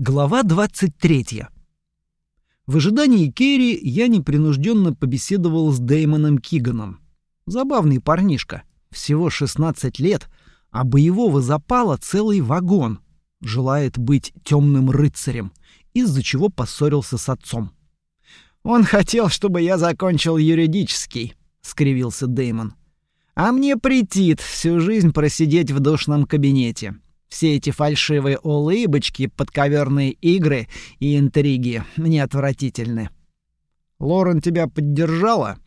Глава 23. В ожидании Керри я непринужденно побеседовал с Дэймоном Киганом. Забавный парнишка, всего 16 лет, а боевого запала целый вагон. Желает быть темным рыцарем, из-за чего поссорился с отцом. «Он хотел, чтобы я закончил юридический», — скривился Дэймон. «А мне претит всю жизнь просидеть в душном кабинете. Все эти фальшивые улыбочки, подковерные игры и интриги мне отвратительны. Лорен тебя поддержала?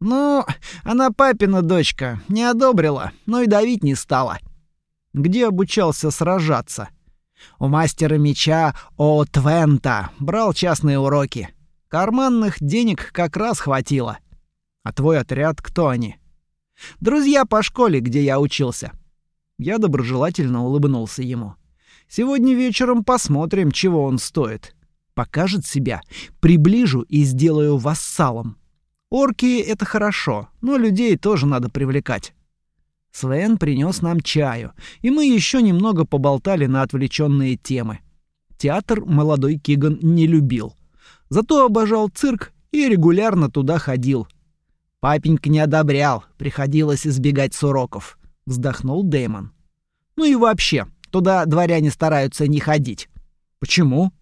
Ну, она папина дочка, не одобрила, но и давить не стала. Где обучался сражаться? У мастера меча О Твента брал частные уроки. Карманных денег как раз хватило. А твой отряд кто они? Друзья по школе, где я учился. Я доброжелательно улыбнулся ему. Сегодня вечером посмотрим, чего он стоит. Покажет себя, приближу и сделаю вассалом. Орки — это хорошо, но людей тоже надо привлекать. Свен принес нам чаю, и мы еще немного поболтали на отвлеченные темы. Театр молодой Киган не любил. Зато обожал цирк и регулярно туда ходил. Папенька не одобрял, приходилось избегать с уроков. — вздохнул Дэймон. «Ну и вообще, туда дворяне стараются не ходить». «Почему?»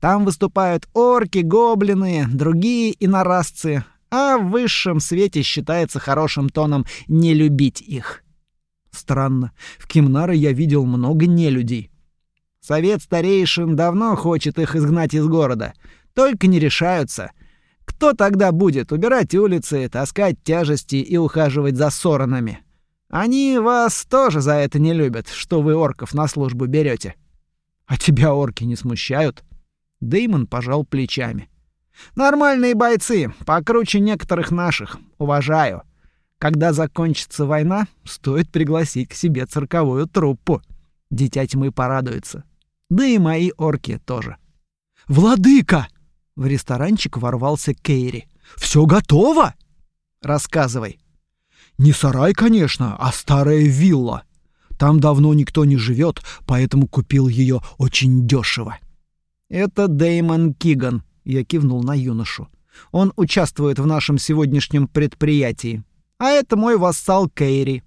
«Там выступают орки, гоблины, другие инорасцы, а в высшем свете считается хорошим тоном не любить их». «Странно. В Кимнаре я видел много нелюдей». «Совет старейшин давно хочет их изгнать из города. Только не решаются. Кто тогда будет убирать улицы, таскать тяжести и ухаживать за соронами?» Они вас тоже за это не любят, что вы орков на службу берете. А тебя орки не смущают? Деймон пожал плечами. Нормальные бойцы, покруче некоторых наших. Уважаю. Когда закончится война, стоит пригласить к себе цирковую труппу. Дитя тьмы порадуется. Да и мои орки тоже. Владыка! В ресторанчик ворвался Кейри. Все готово? Рассказывай. Не сарай, конечно, а старая вилла. Там давно никто не живет, поэтому купил ее очень дешево. Это Деймон Киган, я кивнул на юношу. Он участвует в нашем сегодняшнем предприятии. А это мой вассал Кейри.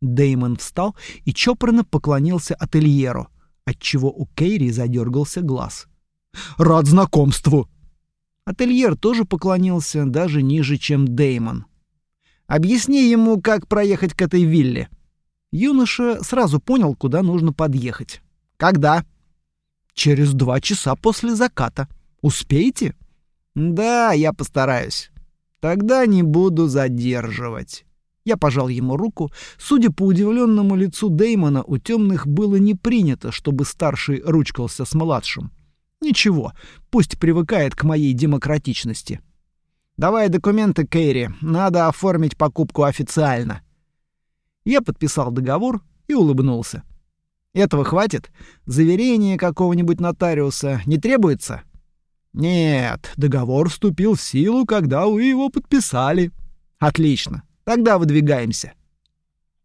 Деймон встал и чопорно поклонился ательеру, отчего у Кейри задергался глаз. Рад знакомству. Ательер тоже поклонился даже ниже, чем Деймон. Объясни ему, как проехать к этой вилле». Юноша сразу понял, куда нужно подъехать. «Когда?» «Через два часа после заката. Успеете?» «Да, я постараюсь. Тогда не буду задерживать». Я пожал ему руку. Судя по удивленному лицу Деймона, у темных было не принято, чтобы старший ручкался с младшим. Ничего, пусть привыкает к моей демократичности. Давай документы, Кэрри. Надо оформить покупку официально. Я подписал договор и улыбнулся. Этого хватит? Заверение какого-нибудь нотариуса не требуется? Нет, договор вступил в силу, когда вы его подписали. Отлично. Тогда выдвигаемся.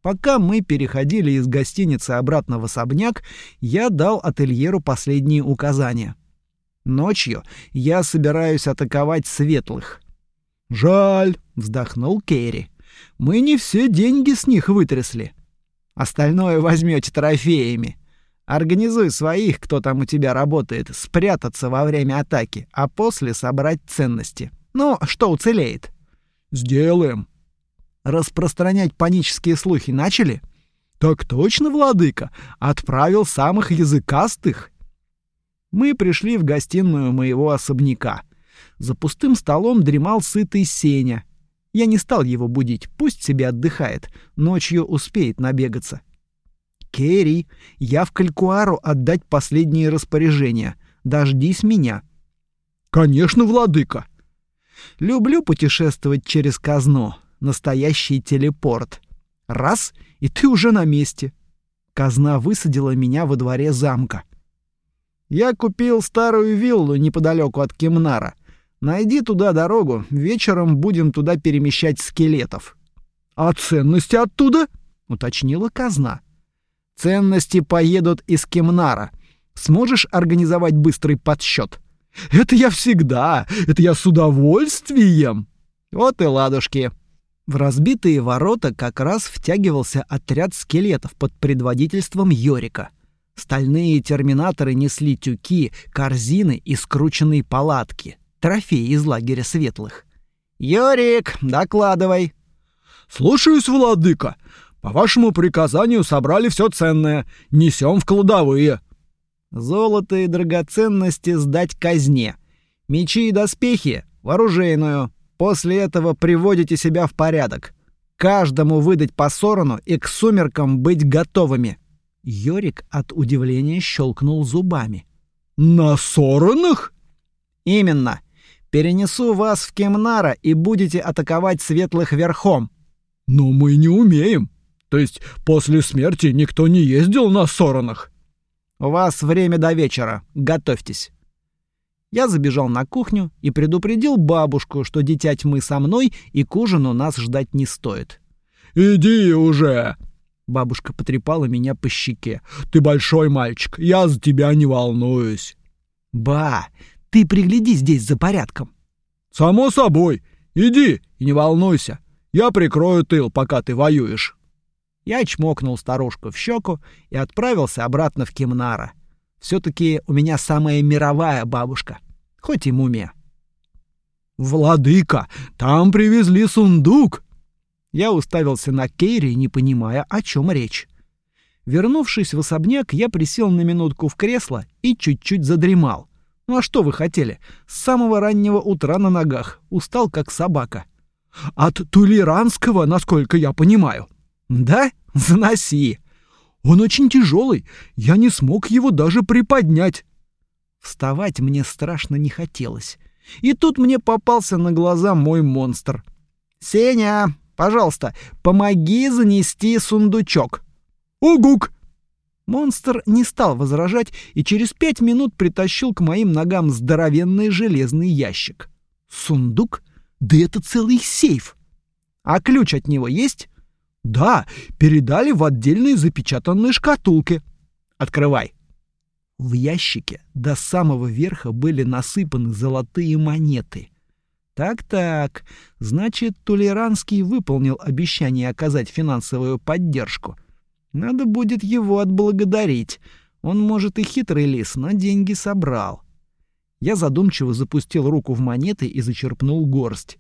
Пока мы переходили из гостиницы обратно в особняк, я дал ательеру последние указания. Ночью я собираюсь атаковать светлых. «Жаль», — вздохнул Керри. «Мы не все деньги с них вытрясли. Остальное возьмете трофеями. Организуй своих, кто там у тебя работает, спрятаться во время атаки, а после собрать ценности. Ну, что уцелеет». «Сделаем». «Распространять панические слухи начали?» «Так точно, владыка. Отправил самых языкастых». Мы пришли в гостиную моего особняка. За пустым столом дремал сытый Сеня. Я не стал его будить, пусть себе отдыхает, ночью успеет набегаться. Керри, я в Калькуару отдать последние распоряжения. Дождись меня. Конечно, владыка. Люблю путешествовать через казну, настоящий телепорт. Раз и ты уже на месте. Казна высадила меня во дворе замка. Я купил старую виллу неподалеку от Кемнара. Найди туда дорогу, вечером будем туда перемещать скелетов. А ценности оттуда? уточнила казна. Ценности поедут из Кемнара. Сможешь организовать быстрый подсчет? Это я всегда, это я с удовольствием. Вот и ладушки. В разбитые ворота как раз втягивался отряд скелетов под предводительством Йорика. Стальные терминаторы несли тюки, корзины и скрученные палатки. Трофеи из лагеря светлых. «Йорик, докладывай!» «Слушаюсь, владыка. По вашему приказанию собрали все ценное. Несем в кладовые». «Золото и драгоценности сдать казне. Мечи и доспехи — в оружейную. После этого приводите себя в порядок. Каждому выдать по сорону и к сумеркам быть готовыми». Йорик от удивления щелкнул зубами. «На соронах?» «Именно. Перенесу вас в Кемнара и будете атаковать светлых верхом». «Но мы не умеем. То есть после смерти никто не ездил на соронах?» «У вас время до вечера. Готовьтесь». Я забежал на кухню и предупредил бабушку, что дитя тьмы со мной и к ужину нас ждать не стоит. «Иди уже!» Бабушка потрепала меня по щеке. «Ты большой мальчик, я за тебя не волнуюсь». «Ба, ты пригляди здесь за порядком». «Само собой. Иди и не волнуйся. Я прикрою тыл, пока ты воюешь». Я чмокнул старушку в щеку и отправился обратно в Кемнара. Все-таки у меня самая мировая бабушка, хоть и мумия. «Владыка, там привезли сундук!» Я уставился на Кейри, не понимая, о чем речь. Вернувшись в особняк, я присел на минутку в кресло и чуть-чуть задремал. Ну а что вы хотели? С самого раннего утра на ногах, устал как собака. От Тулеранского, насколько я понимаю. Да? Заноси. Он очень тяжелый, я не смог его даже приподнять. Вставать мне страшно не хотелось. И тут мне попался на глаза мой монстр. «Сеня, пожалуйста, помоги занести сундучок». «Угук!» Монстр не стал возражать и через пять минут притащил к моим ногам здоровенный железный ящик. Сундук? Да это целый сейф! А ключ от него есть? Да, передали в отдельной запечатанной шкатулке. Открывай. В ящике до самого верха были насыпаны золотые монеты. Так-так, значит, Толеранский выполнил обещание оказать финансовую поддержку. Надо будет его отблагодарить. Он, может, и хитрый лис, но деньги собрал. Я задумчиво запустил руку в монеты и зачерпнул горсть.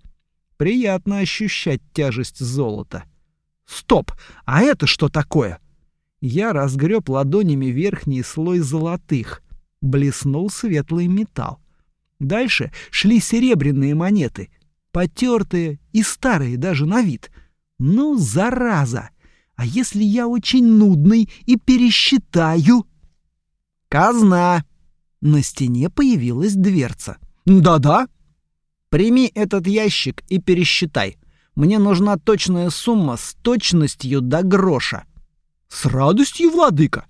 Приятно ощущать тяжесть золота. — Стоп! А это что такое? Я разгреб ладонями верхний слой золотых. Блеснул светлый металл. Дальше шли серебряные монеты, потертые и старые даже на вид. Ну, зараза! А если я очень нудный и пересчитаю? Казна! На стене появилась дверца. Да-да. Прими этот ящик и пересчитай. Мне нужна точная сумма с точностью до гроша. С радостью, владыка.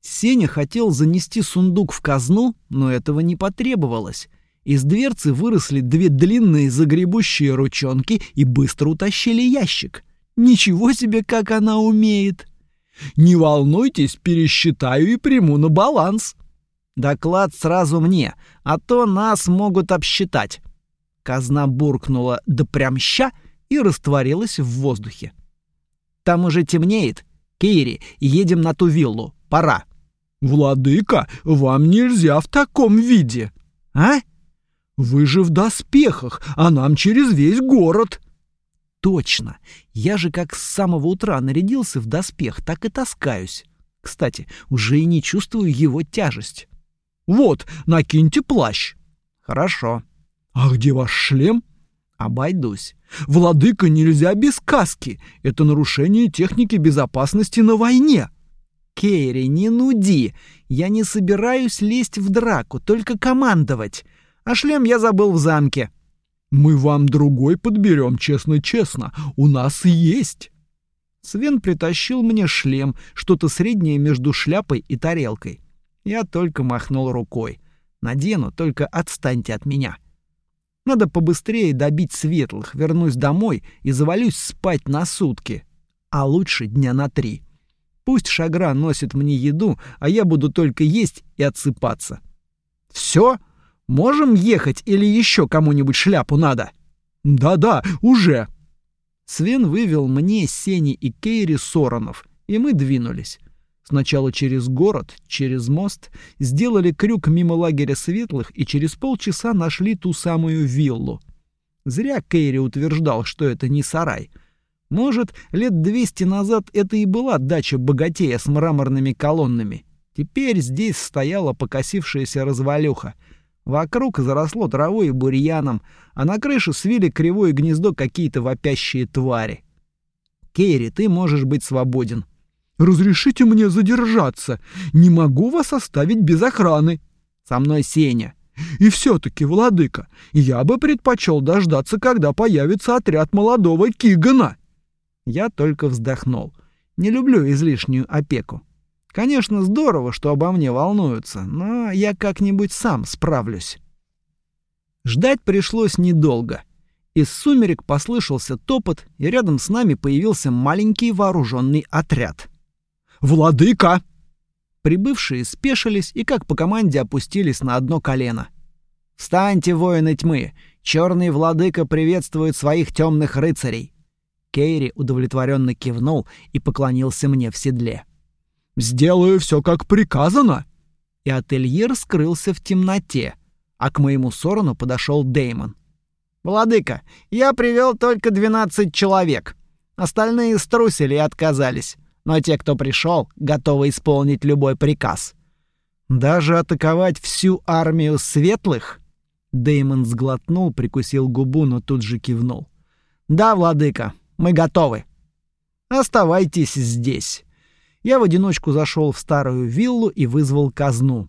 Сеня хотел занести сундук в казну, но этого не потребовалось. Из дверцы выросли две длинные загребущие ручонки и быстро утащили ящик. Ничего себе, как она умеет! Не волнуйтесь, пересчитаю и приму на баланс. Доклад сразу мне, а то нас могут обсчитать. Казна буркнула «да прям ща!» и растворилась в воздухе. «Там уже темнеет. Кейри, едем на ту виллу. Пора». «Владыка, вам нельзя в таком виде». «А?» «Вы же в доспехах, а нам через весь город». «Точно. Я же как с самого утра нарядился в доспех, так и таскаюсь. Кстати, уже и не чувствую его тяжесть». «Вот, накиньте плащ». «Хорошо». «А где ваш шлем?» «Обойдусь. Владыка, нельзя без каски. Это нарушение техники безопасности на войне. Кейри, не нуди. Я не собираюсь лезть в драку, только командовать. А шлем я забыл в замке. Мы вам другой подберем, честно-честно. У нас есть. Свен притащил мне шлем, что-то среднее между шляпой и тарелкой. Я только махнул рукой. Надену, только отстаньте от меня. — надо побыстрее добить светлых, вернусь домой и завалюсь спать на сутки. А лучше дня на три. Пусть Шагра носит мне еду, а я буду только есть и отсыпаться. Все? Можем ехать или еще кому-нибудь шляпу надо? Да-да, уже. Свен вывел мне, Сени и Кейри Соронов, и мы двинулись. Сначала через город, через мост, сделали крюк мимо лагеря светлых и через полчаса нашли ту самую виллу. Зря Кейри утверждал, что это не сарай — может, лет двести назад это и была дача богатея с мраморными колоннами. Теперь здесь стояла покосившаяся развалюха. Вокруг заросло травой и бурьяном, а на крыше свили кривое гнездо какие-то вопящие твари. Керри, ты можешь быть свободен. Разрешите мне задержаться. Не могу вас оставить без охраны. Со мной Сеня. И все-таки, владыка, я бы предпочел дождаться, когда появится отряд молодого Кигана. Я только вздохнул. Не люблю излишнюю опеку. Конечно, здорово, что обо мне волнуются, но я как-нибудь сам справлюсь. Ждать пришлось недолго. Из сумерек послышался топот, и рядом с нами появился маленький вооруженный отряд. «Владыка!» Прибывшие спешились и как по команде опустились на одно колено. «Встаньте, воины тьмы! Черный владыка приветствует своих темных рыцарей!» Кейри удовлетворенно кивнул и поклонился мне в седле. «Сделаю все как приказано!» И ательер скрылся в темноте, а к моему сорону подошел Деймон. «Владыка, я привел только двенадцать человек. Остальные струсили и отказались, но те, кто пришел, готовы исполнить любой приказ». «Даже атаковать всю армию светлых?» Деймон сглотнул, прикусил губу, но тут же кивнул. «Да, владыка, мы готовы. Оставайтесь здесь. Я в одиночку зашел в старую виллу и вызвал казну.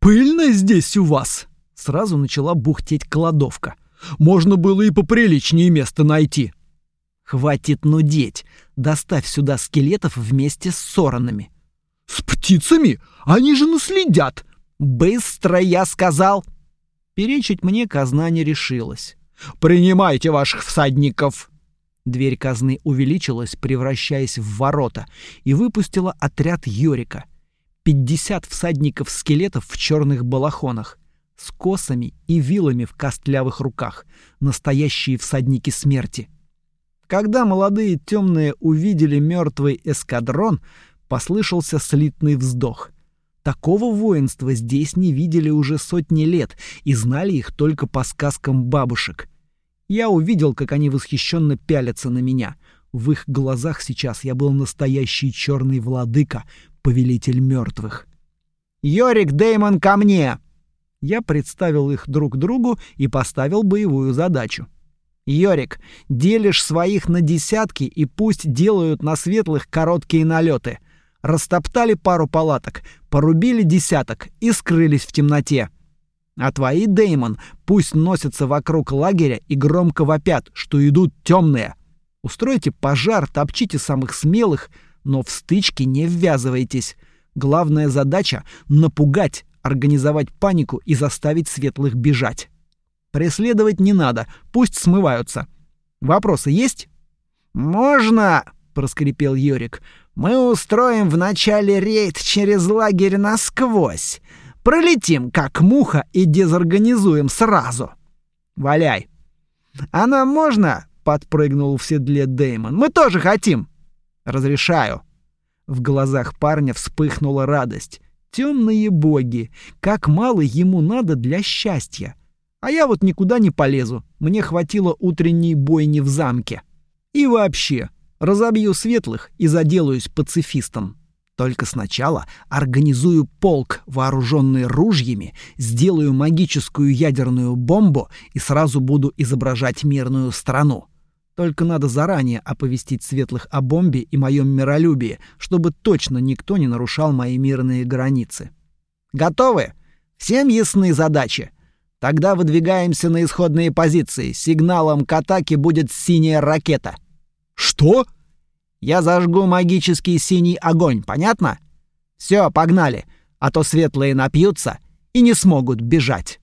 Пыльно здесь у вас, сразу начала бухтеть кладовка. Можно было и поприличнее место найти. Хватит нудеть. Доставь сюда скелетов вместе с соронами. С птицами? Они же наследят. Быстро, я сказал. Перечить мне казна не решилась. Принимайте ваших всадников. Дверь казны увеличилась, превращаясь в ворота, и выпустила отряд Йорика. Пятьдесят всадников-скелетов в черных балахонах, с косами и вилами в костлявых руках, настоящие всадники смерти. Когда молодые темные увидели мертвый эскадрон, послышался слитный вздох. Такого воинства здесь не видели уже сотни лет и знали их только по сказкам бабушек — я увидел, как они восхищенно пялятся на меня. В их глазах сейчас я был настоящий черный владыка, повелитель мертвых. «Йорик Деймон ко мне!» Я представил их друг другу и поставил боевую задачу. «Йорик, делишь своих на десятки и пусть делают на светлых короткие налеты. Растоптали пару палаток, порубили десяток и скрылись в темноте. А твои, Деймон, пусть носятся вокруг лагеря и громко вопят, что идут темные. Устройте пожар, топчите самых смелых, но в стычки не ввязывайтесь. Главная задача — напугать, организовать панику и заставить светлых бежать. Преследовать не надо, пусть смываются. Вопросы есть? «Можно!» — проскрипел Йорик. «Мы устроим вначале рейд через лагерь насквозь. Пролетим, как муха, и дезорганизуем сразу. Валяй. А нам можно? Подпрыгнул в седле Деймон. Мы тоже хотим. Разрешаю. В глазах парня вспыхнула радость. Темные боги, как мало ему надо для счастья. А я вот никуда не полезу. Мне хватило утренней бойни в замке. И вообще, разобью светлых и заделаюсь пацифистом. Только сначала организую полк, вооруженный ружьями, сделаю магическую ядерную бомбу и сразу буду изображать мирную страну. Только надо заранее оповестить светлых о бомбе и моем миролюбии, чтобы точно никто не нарушал мои мирные границы. Готовы? Всем ясны задачи? Тогда выдвигаемся на исходные позиции. Сигналом к атаке будет синяя ракета. Что? Я зажгу магический синий огонь, понятно? Все, погнали, а то светлые напьются и не смогут бежать.